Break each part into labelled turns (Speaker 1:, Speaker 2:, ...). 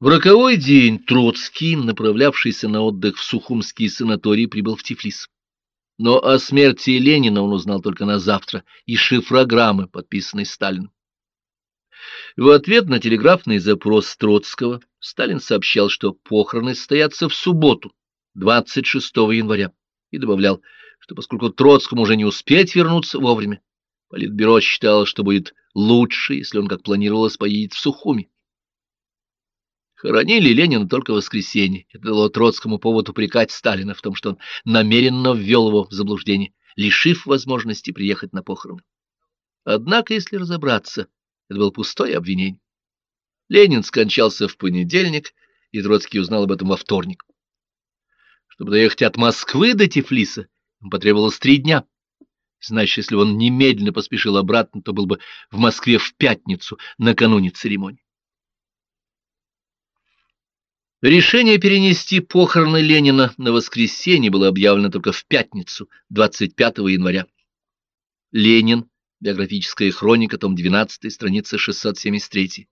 Speaker 1: В роковой день Троцкий, направлявшийся на отдых в Сухумский санаторий, прибыл в Тифлис. Но о смерти Ленина он узнал только на завтра из шифрограммы, подписанной Сталином. В ответ на телеграфный запрос Троцкого Сталин сообщал, что похороны состоятся в субботу, 26 января, и добавлял, что поскольку Троцкому уже не успеть вернуться вовремя, Политбюро считало, что будет лучше, если он, как планировалось, поедет в Сухуми. Хоронили Ленина только в воскресенье. Это дало Троцкому повод упрекать Сталина в том, что он намеренно ввел его в заблуждение, лишив возможности приехать на похороны. Однако, если разобраться, это было пустое обвинение. Ленин скончался в понедельник, и Троцкий узнал об этом во вторник. Чтобы доехать от Москвы до Тифлиса, ему потребовалось три дня. Значит, если он немедленно поспешил обратно, то был бы в Москве в пятницу, накануне церемонии. Решение перенести похороны Ленина на воскресенье было объявлено только в пятницу, 25 января. Ленин, биографическая хроника, том 12, страница 673.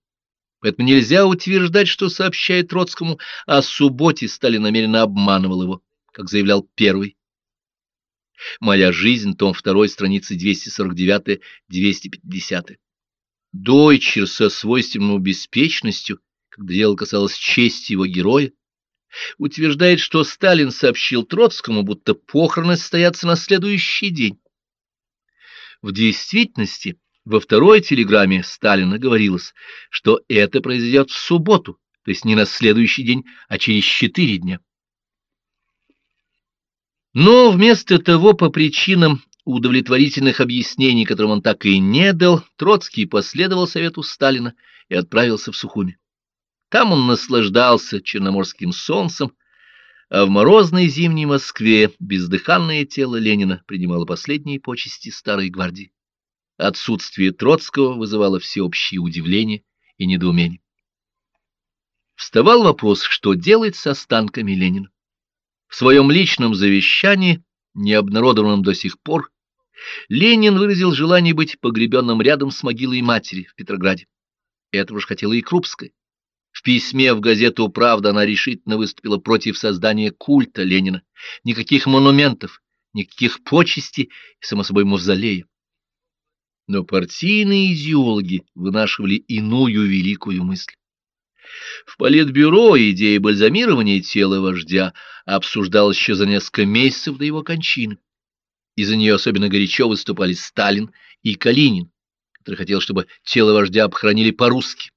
Speaker 1: Поэтому нельзя утверждать, что сообщает Троцкому о субботе Сталин намеренно обманывал его, как заявлял первый. «Моя жизнь», том 2, страницы 249-250. Дойчер со свойственной беспечностью когда дело касалось чести его героя, утверждает, что Сталин сообщил Троцкому, будто похороны состоятся на следующий день. В действительности, во второй телеграмме Сталина говорилось, что это произойдет в субботу, то есть не на следующий день, а через четыре дня. Но вместо того, по причинам удовлетворительных объяснений, которым он так и не дал, Троцкий последовал совету Сталина и отправился в Сухуми. Там он наслаждался черноморским солнцем, а в морозной зимней Москве бездыханное тело Ленина принимало последние почести старой гвардии. Отсутствие Троцкого вызывало всеобщее удивление и недоумение. Вставал вопрос, что делать с останками Ленина. В своем личном завещании, не обнародованном до сих пор, Ленин выразил желание быть погребенным рядом с могилой матери в Петрограде. Этого же хотела и Крупская. В письме в газету «Правда» она решительно выступила против создания культа Ленина. Никаких монументов, никаких почестей и, само собой, мавзолея. Но партийные идеологи вынашивали иную великую мысль. В Политбюро идея бальзамирования тела вождя обсуждалась еще за несколько месяцев до его кончины. И за нее особенно горячо выступали Сталин и Калинин, который хотел, чтобы тело вождя обхоронили по-русски.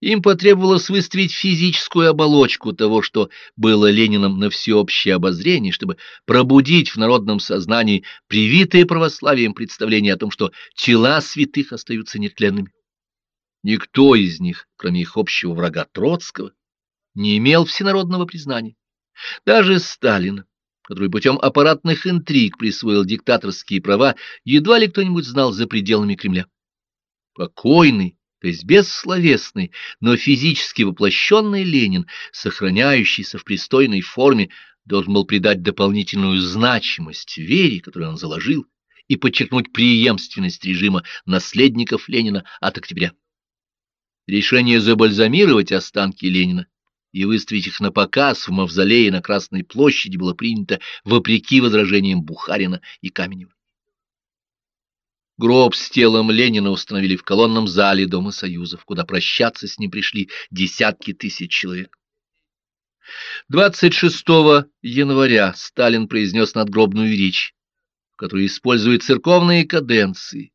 Speaker 1: Им потребовалось выставить физическую оболочку того, что было Лениным на всеобщее обозрение, чтобы пробудить в народном сознании привитое православием представление о том, что тела святых остаются нетленными. Никто из них, кроме их общего врага Троцкого, не имел всенародного признания. Даже Сталин, который путем аппаратных интриг присвоил диктаторские права, едва ли кто-нибудь знал за пределами Кремля. Покойный, то есть бессловесный, но физически воплощенный Ленин, сохраняющийся в пристойной форме, должен был придать дополнительную значимость вере, которую он заложил, и подчеркнуть преемственность режима наследников Ленина от октября. Решение забальзамировать останки Ленина и выставить их на показ в мавзолее на Красной площади было принято вопреки возражениям Бухарина и Каменева. Гроб с телом Ленина установили в колонном зале Дома Союзов, куда прощаться с ним пришли десятки тысяч человек. 26 января Сталин произнес надгробную речь, в которой использует церковные каденции,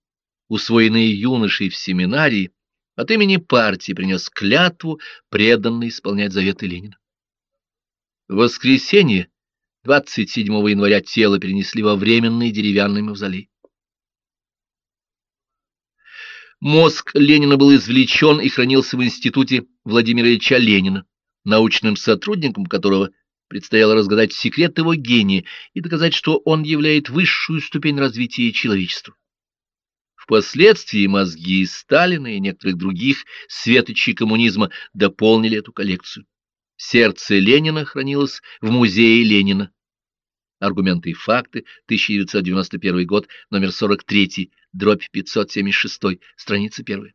Speaker 1: усвоенные юношей в семинарии, от имени партии принес клятву, преданно исполнять заветы Ленина. В воскресенье, 27 января, тело перенесли во временный деревянный мавзолей. Мозг Ленина был извлечен и хранился в институте Владимира Ильича Ленина, научным сотрудником которого предстояло разгадать секрет его гения и доказать, что он являет высшую ступень развития человечества. Впоследствии мозги Сталина и некоторых других светочей коммунизма дополнили эту коллекцию. Сердце Ленина хранилось в музее Ленина. Аргументы и факты, 1991 год, номер 43, дробь 576, страница 1.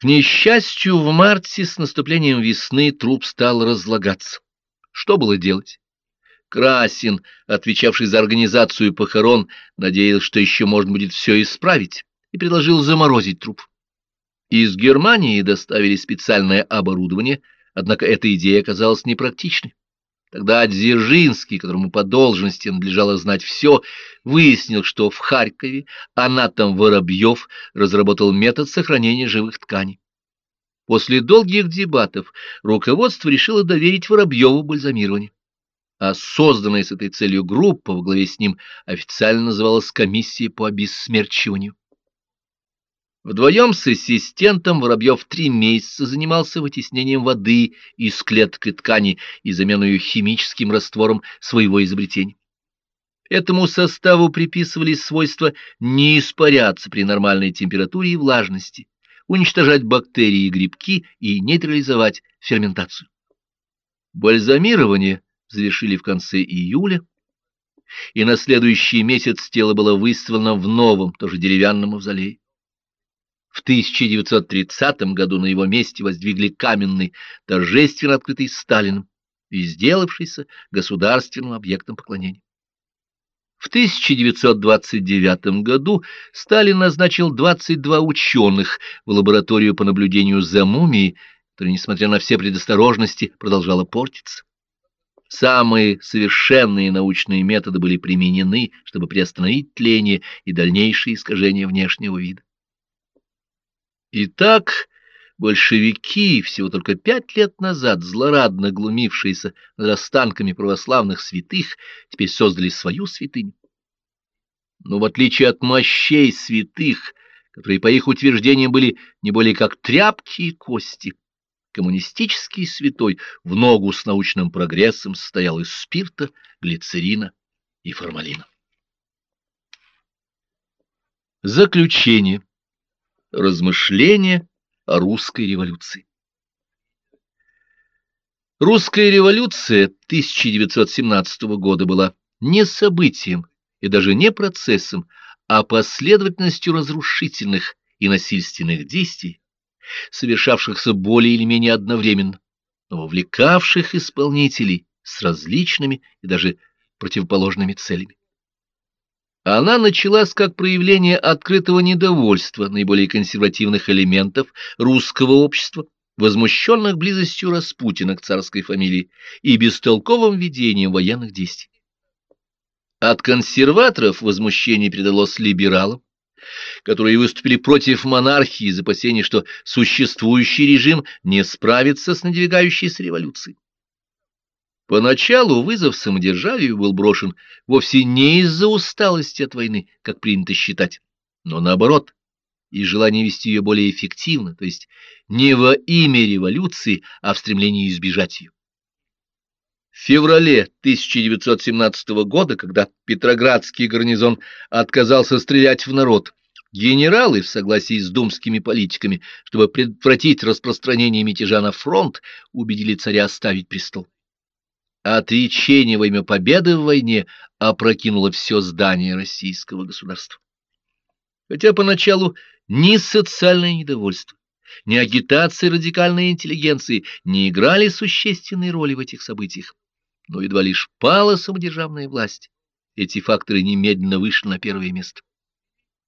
Speaker 1: К несчастью, в марте с наступлением весны труп стал разлагаться. Что было делать? Красин, отвечавший за организацию похорон, надеялся, что еще можно будет все исправить, и предложил заморозить труп. Из Германии доставили специальное оборудование, однако эта идея оказалась непрактичной. Тогда Дзержинский, которому по должности надлежало знать все, выяснил, что в Харькове анатом Воробьев разработал метод сохранения живых тканей. После долгих дебатов руководство решило доверить Воробьеву бальзамирование. А созданная с этой целью группа во главе с ним официально называлась комиссией по обессмерчиванию. Вдвоем с ассистентом Воробьев три месяца занимался вытеснением воды из клеток и ткани и заменой ее химическим раствором своего изобретения. Этому составу приписывались свойства не испаряться при нормальной температуре и влажности, уничтожать бактерии и грибки и нейтрализовать ферментацию. Бальзамирование завершили в конце июля, и на следующий месяц тело было выставлено в новом, тоже деревянном мавзолее. В 1930 году на его месте воздвигли каменный, торжественно открытый Сталином и сделавшийся государственным объектом поклонения. В 1929 году Сталин назначил 22 ученых в лабораторию по наблюдению за мумией, которая, несмотря на все предосторожности, продолжала портиться. Самые совершенные научные методы были применены, чтобы приостановить тление и дальнейшее искажение внешнего вида. Итак, большевики, всего только пять лет назад злорадно глумившиеся над останками православных святых, теперь создали свою святыню. Но в отличие от мощей святых, которые, по их утверждениям, были не более как тряпки и кости, коммунистический святой в ногу с научным прогрессом состоял из спирта, глицерина и формалина. Заключение. Размышления о русской революции. Русская революция 1917 года была не событием и даже не процессом, а последовательностью разрушительных и насильственных действий, совершавшихся более или менее одновременно, но вовлекавших исполнителей с различными и даже противоположными целями. Она началась как проявление открытого недовольства наиболее консервативных элементов русского общества, возмущенных близостью Распутина к царской фамилии и бестолковым ведением военных действий. От консерваторов возмущение передалось либералам, которые выступили против монархии из опасения, что существующий режим не справится с надвигающейся революцией. Поначалу вызов самодержавию был брошен вовсе не из-за усталости от войны, как принято считать, но наоборот, из желания вести ее более эффективно, то есть не во имя революции, а в стремлении избежать ее. В феврале 1917 года, когда Петроградский гарнизон отказался стрелять в народ, генералы, в согласии с думскими политиками, чтобы предотвратить распространение мятежа на фронт, убедили царя оставить престол. Отречение во имя победы в войне опрокинуло все здание российского государства. Хотя поначалу ни социальное недовольство, ни агитация радикальной интеллигенции не играли существенной роли в этих событиях, но едва лишь пала самодержавная власть, эти факторы немедленно вышли на первое место.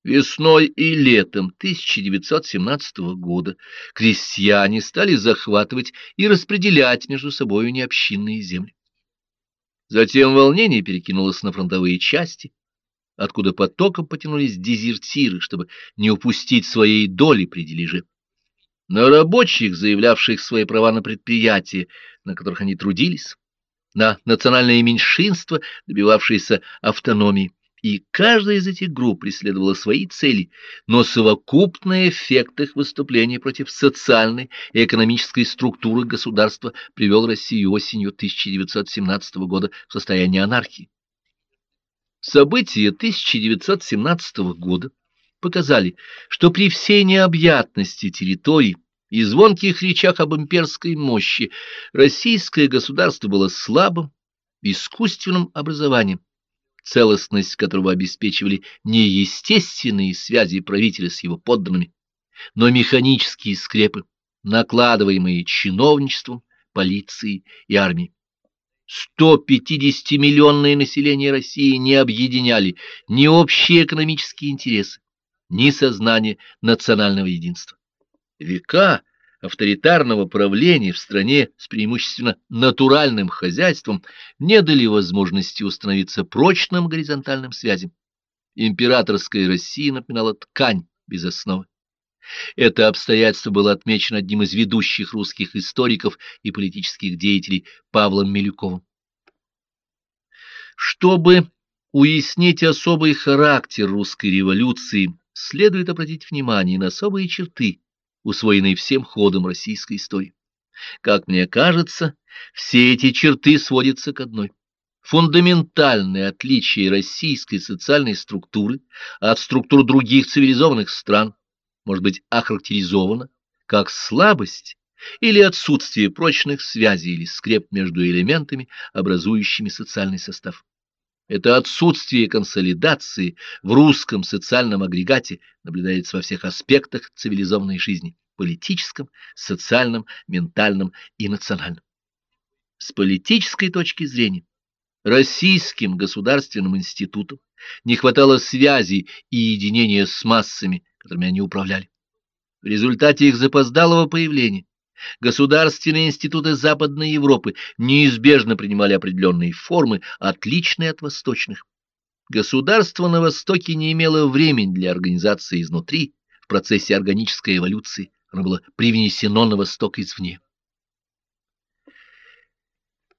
Speaker 1: Весной и летом 1917 года крестьяне стали захватывать и распределять между собой необщинные земли. Затем волнение перекинулось на фронтовые части, откуда потоком потянулись дезертиры, чтобы не упустить своей доли при дележе. На рабочих, заявлявших свои права на предприятия, на которых они трудились, на национальное меньшинство, добивавшееся автономии, и каждая из этих групп преследовала свои цели, но совокупный эффект их выступления против социальной и экономической структуры государства привел Россию осенью 1917 года в состояние анархии. События 1917 года показали, что при всей необъятности территорий и звонких речах об имперской мощи российское государство было слабым, искусственным образованием, целостность которого обеспечивали не естественные связи правителя с его подданными, но механические скрепы, накладываемые чиновничеством, полицией и армией. 150-миллионное население России не объединяли ни общие экономические интересы, ни сознание национального единства. Века авторитарного правления в стране с преимущественно натуральным хозяйством не дали возможности установиться прочным горизонтальным связям. Императорская Россия напоминала ткань без основы. Это обстоятельство было отмечено одним из ведущих русских историков и политических деятелей Павлом Милюковым. Чтобы уяснить особый характер русской революции, следует обратить внимание на особые черты, усвоенные всем ходом российской истории. Как мне кажется, все эти черты сводятся к одной. Фундаментальное отличие российской социальной структуры от структур других цивилизованных стран может быть охарактеризовано как слабость или отсутствие прочных связей или скреп между элементами, образующими социальный состав. Это отсутствие консолидации в русском социальном агрегате наблюдается во всех аспектах цивилизованной жизни – политическом, социальном, ментальном и национальном. С политической точки зрения российским государственным институтам не хватало связей и единения с массами, которыми они управляли. В результате их запоздалого появления государственные институты Западной Европы неизбежно принимали определенные формы, отличные от восточных. Государство на Востоке не имело времени для организации изнутри, в процессе органической эволюции оно было привнесено на Восток извне.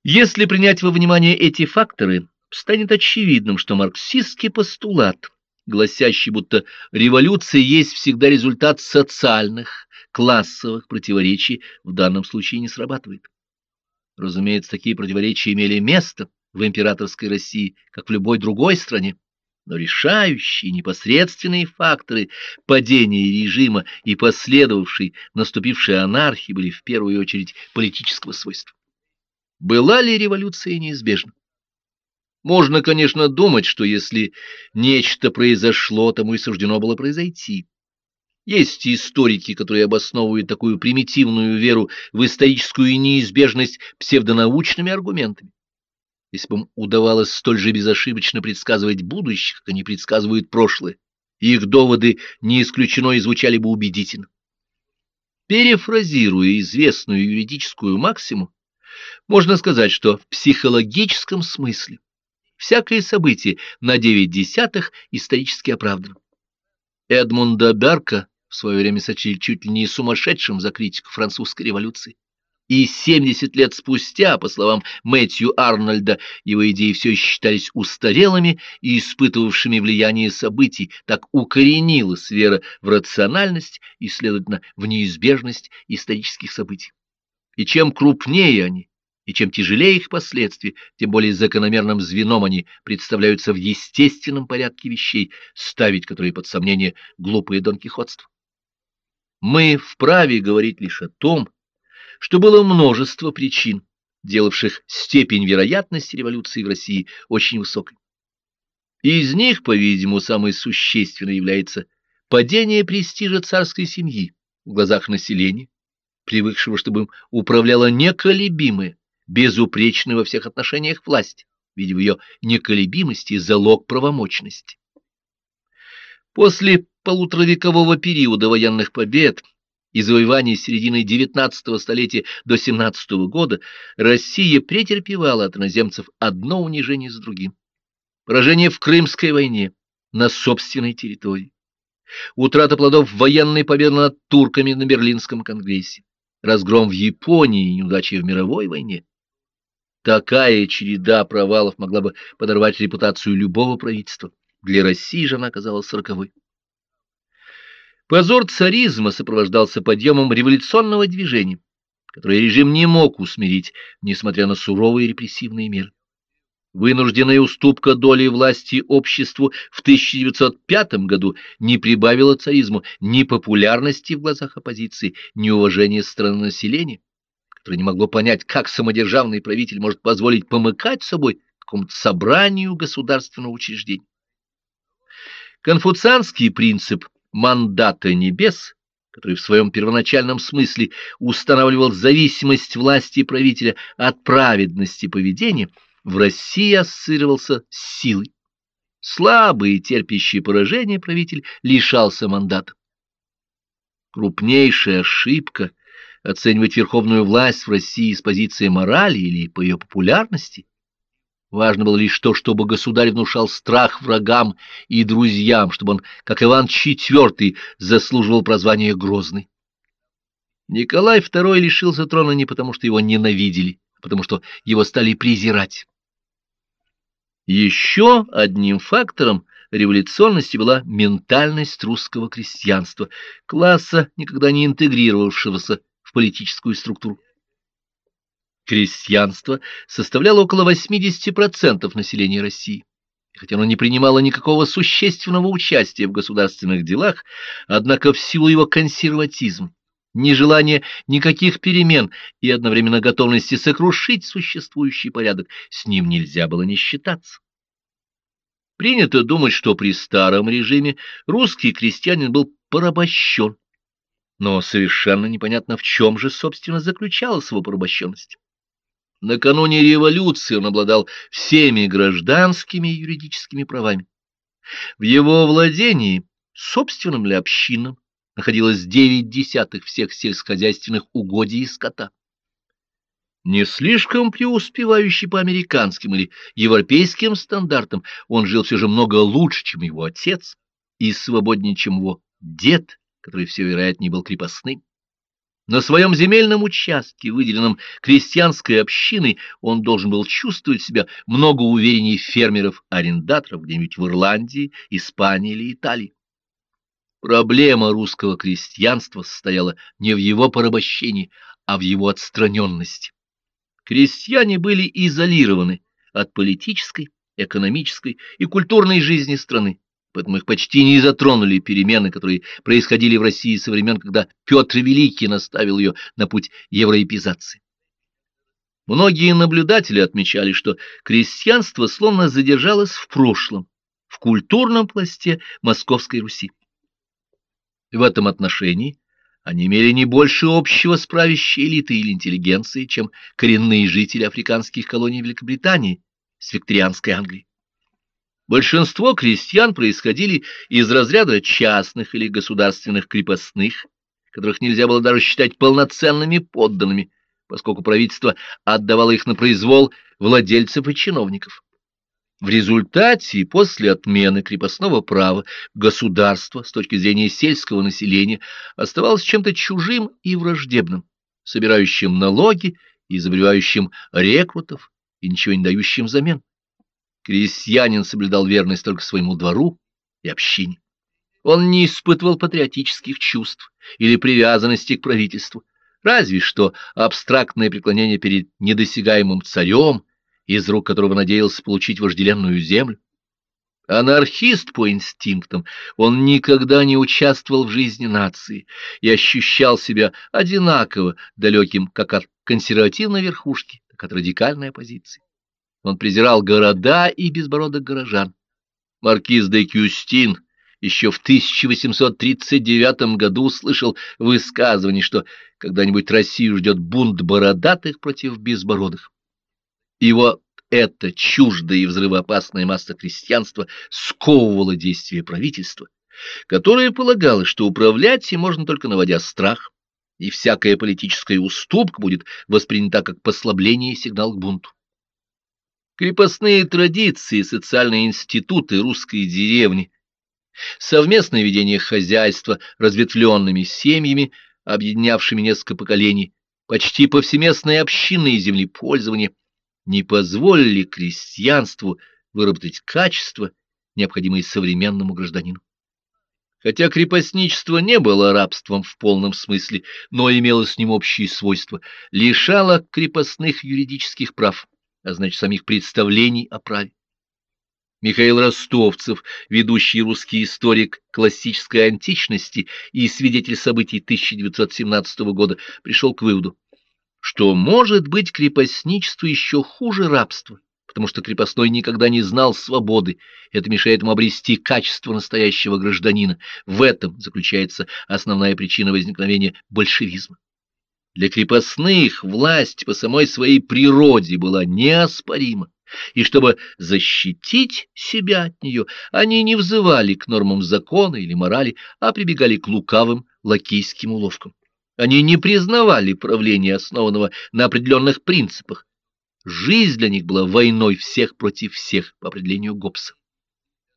Speaker 1: Если принять во внимание эти факторы, станет очевидным, что марксистский постулат – гласящий, будто революция есть всегда результат социальных, классовых противоречий, в данном случае не срабатывает. Разумеется, такие противоречия имели место в императорской России, как в любой другой стране, но решающие непосредственные факторы падения режима и последовавшей наступившей анархии были в первую очередь политического свойства. Была ли революция неизбежна? Можно, конечно, думать, что если нечто произошло, тому и суждено было произойти. Есть историки, которые обосновывают такую примитивную веру в историческую неизбежность псевдонаучными аргументами. Если бы им удавалось столь же безошибочно предсказывать будущее, как они предсказывают прошлое, их доводы не исключено и звучали бы убедительно. Перефразируя известную юридическую максиму, можно сказать, что в психологическом смысле всякое событие на девять десятых исторически оправдано. Эдмунда Берка в свое время сочли чуть ли не сумасшедшим за критику французской революции. И 70 лет спустя, по словам Мэтью Арнольда, его идеи все считались устарелыми и испытывавшими влияние событий, так укоренилась вера в рациональность и, следовательно, в неизбежность исторических событий. И чем крупнее они, и чем тяжелее их последствия, тем более закономерным звеном они представляются в естественном порядке вещей, ставить которые под сомнение глупые донкихотства. Мы вправе говорить лишь о том, что было множество причин, делавших степень вероятности революции в России очень высокой. Из них, по-видимому, самой существенной является падение престижа царской семьи в глазах населения, привыкшего, чтобы им управляла неколебимая, безупречной во всех отношениях власть, видя в ее неколебимости залог правомочности. После полуторавекового периода военных побед и завоеваний середины XIX столетия до XVII года Россия претерпевала от иноземцев одно унижение за другим. Поражение в Крымской войне на собственной территории. Утрата плодов военной победы над турками на Берлинском конгрессе. Разгром в Японии и неудачи в мировой войне. Такая череда провалов могла бы подорвать репутацию любого правительства. Для России же она оказалась роковой. Позор царизма сопровождался подъемом революционного движения, которое режим не мог усмирить, несмотря на суровые репрессивные меры. Вынужденная уступка доли власти обществу в 1905 году не прибавила царизму ни популярности в глазах оппозиции, ни уважения страны населения которое не могло понять, как самодержавный правитель может позволить помыкать собой какому-то собранию государственного учреждения. Конфуцианский принцип мандата небес, который в своем первоначальном смысле устанавливал зависимость власти правителя от праведности поведения, в России ассоциировался с силой. Слабый и терпящий поражение правитель лишался мандата. Крупнейшая ошибка — оценивать верховную власть в России с позиции морали или по ее популярности. Важно было лишь то, чтобы государь внушал страх врагам и друзьям, чтобы он, как Иван IV, заслуживал прозвания Грозный. Николай II лишился трона не потому, что его ненавидели, а потому что его стали презирать. Еще одним фактором революционности была ментальность русского крестьянства, класса, никогда не интегрировавшегося в политическую структуру. Крестьянство составляло около 80% населения России. Хотя оно не принимало никакого существенного участия в государственных делах, однако в силу его консерватизма, нежелания никаких перемен и одновременно готовности сокрушить существующий порядок, с ним нельзя было не считаться. Принято думать, что при старом режиме русский крестьянин был порабощен, но совершенно непонятно, в чем же, собственно, заключалась его порабощенность. Накануне революции он обладал всеми гражданскими и юридическими правами. В его владении, собственным ли общинам, находилось девять десятых всех сельскохозяйственных угодий и скота. Не слишком преуспевающий по американским или европейским стандартам, он жил все же много лучше, чем его отец, и свободнее, чем его дед, который все вероятнее был крепостным. На своем земельном участке, выделенном крестьянской общиной, он должен был чувствовать себя много увереннее фермеров-арендаторов где-нибудь в Ирландии, Испании или Италии. Проблема русского крестьянства состояла не в его порабощении, а в его отстраненности. Крестьяне были изолированы от политической, экономической и культурной жизни страны поэтому их почти не затронули перемены, которые происходили в России со времен, когда Петр Великий наставил ее на путь евроэпизации. Многие наблюдатели отмечали, что крестьянство словно задержалось в прошлом, в культурном пласте Московской Руси. В этом отношении они имели не больше общего с правящей элитой или интеллигенцией, чем коренные жители африканских колоний Великобритании с викторианской Англии. Большинство крестьян происходили из разряда частных или государственных крепостных, которых нельзя было даже считать полноценными подданными, поскольку правительство отдавало их на произвол владельцев и чиновников. В результате, после отмены крепостного права, государство, с точки зрения сельского населения, оставалось чем-то чужим и враждебным, собирающим налоги и заболевающим рекрутов и ничего не дающим взамен. Крестьянин соблюдал верность только своему двору и общине. Он не испытывал патриотических чувств или привязанности к правительству, разве что абстрактное преклонение перед недосягаемым царем, из рук которого надеялся получить вожделенную землю. Анархист по инстинктам, он никогда не участвовал в жизни нации и ощущал себя одинаково далеким как от консервативной верхушки, так от радикальной оппозиции. Он презирал города и безбородых горожан. Маркиз де Кюстин еще в 1839 году слышал высказывание, что когда-нибудь Россию ждет бунт бородатых против безбородых. И вот это чуждое и взрывоопасное масса крестьянства сковывало действия правительства, которое полагало, что управлять им можно только наводя страх, и всякая политическая уступка будет воспринята как послабление и сигнал к бунту. Крепостные традиции, социальные институты русской деревни, совместное ведение хозяйства разветвленными семьями, объединявшими несколько поколений, почти повсеместные общины и землепользование не позволили крестьянству выработать качества, необходимые современному гражданину. Хотя крепостничество не было рабством в полном смысле, но имело с ним общие свойства, лишало крепостных юридических прав а значит, самих представлений о праве. Михаил Ростовцев, ведущий русский историк классической античности и свидетель событий 1917 года, пришел к выводу, что может быть крепостничество еще хуже рабства, потому что крепостной никогда не знал свободы. Это мешает ему обрести качество настоящего гражданина. В этом заключается основная причина возникновения большевизма. Для крепостных власть по самой своей природе была неоспорима, и чтобы защитить себя от нее, они не взывали к нормам закона или морали, а прибегали к лукавым лакейским уловкам. Они не признавали правления, основанного на определенных принципах, Жизнь для них была войной всех против всех, по определению Гоббса.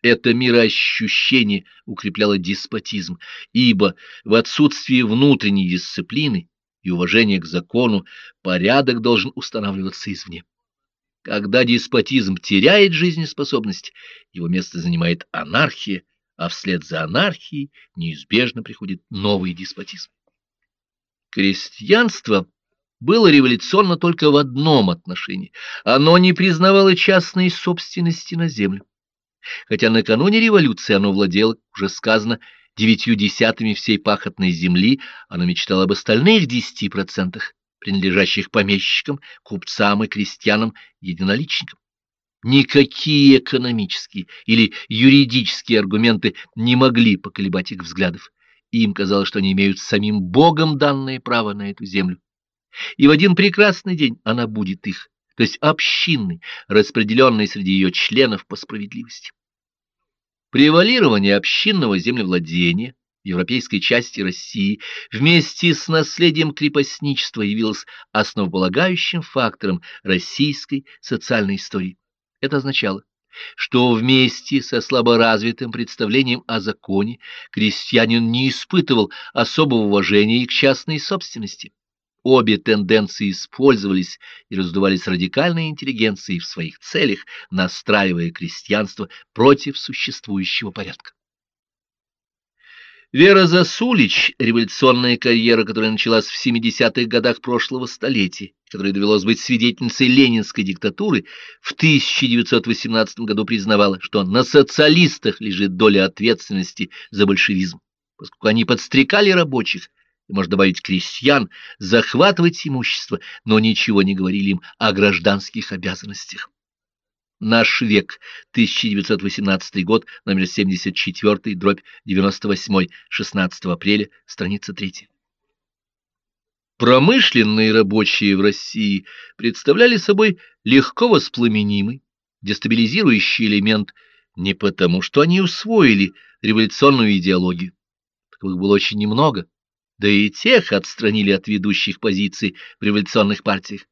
Speaker 1: Это мироощущение укрепляло деспотизм, ибо в отсутствии внутренней дисциплины и уважения к закону порядок должен устанавливаться извне. Когда деспотизм теряет жизнеспособность, его место занимает анархия, а вслед за анархией неизбежно приходит новый деспотизм. Крестьянство было революционно только в одном отношении. Оно не признавало частной собственности на землю. Хотя накануне революции оно владело, уже сказано, девятью десятыми всей пахотной земли, оно мечтало об остальных десяти процентах, принадлежащих помещикам, купцам и крестьянам-единоличникам. Никакие экономические или юридические аргументы не могли поколебать их взглядов. Им казалось, что они имеют самим Богом данное право на эту землю и в один прекрасный день она будет их, то есть общинной, распределенной среди ее членов по справедливости. Превалирование общинного землевладения в европейской части России вместе с наследием крепостничества явилось основополагающим фактором российской социальной истории. Это означало, что вместе со слаборазвитым представлением о законе крестьянин не испытывал особого уважения к частной собственности Обе тенденции использовались и раздувались радикальной интеллигенцией в своих целях, настраивая крестьянство против существующего порядка. Вера Засулич, революционная карьера, которая началась в 70-х годах прошлого столетия, которой довелось быть свидетельницей ленинской диктатуры, в 1918 году признавала, что на социалистах лежит доля ответственности за большевизм, поскольку они подстрекали рабочих, и, можно добавить, крестьян, захватывать имущество, но ничего не говорили им о гражданских обязанностях. Наш век, 1918 год, номер 74, дробь 98, 16 апреля, страница 3. Промышленные рабочие в России представляли собой легко воспламенимый, дестабилизирующий элемент не потому, что они усвоили революционную идеологию. Таковых было очень немного да и тех отстранили от ведущих позиций в революционных партиях.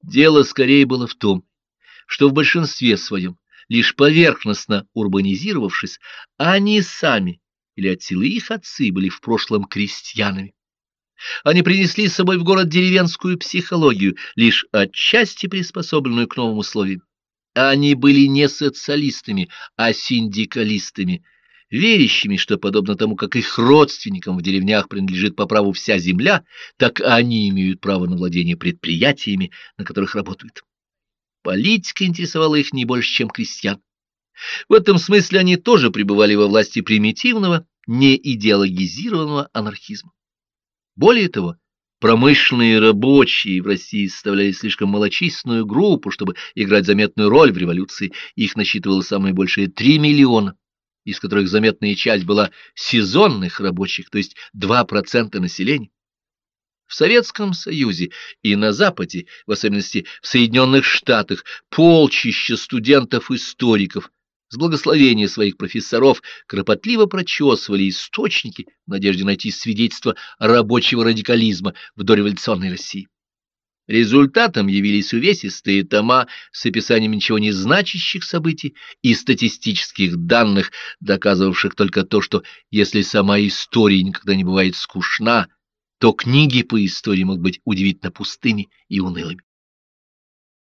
Speaker 1: Дело скорее было в том, что в большинстве своем, лишь поверхностно урбанизировавшись, они сами или от их отцы были в прошлом крестьянами. Они принесли с собой в город деревенскую психологию, лишь отчасти приспособленную к новым условиям. Они были не социалистами, а синдикалистами, верящими, что, подобно тому, как их родственникам в деревнях принадлежит по праву вся земля, так они имеют право на владение предприятиями, на которых работают. Политика интересовала их не больше, чем крестьян. В этом смысле они тоже пребывали во власти примитивного, неидеологизированного анархизма. Более того, промышленные рабочие в России составляли слишком малочисленную группу, чтобы играть заметную роль в революции, их насчитывало самое большее 3 миллиона из которых заметная часть была сезонных рабочих, то есть 2% населения. В Советском Союзе и на Западе, в особенности в Соединенных Штатах, полчища студентов-историков с благословения своих профессоров кропотливо прочесывали источники в надежде найти свидетельство рабочего радикализма в дореволюционной России. Результатом явились увесистые тома с описанием ничего не значащих событий и статистических данных, доказывавших только то, что если сама история никогда не бывает скучна, то книги по истории могут быть удивительно пустыми и унылыми.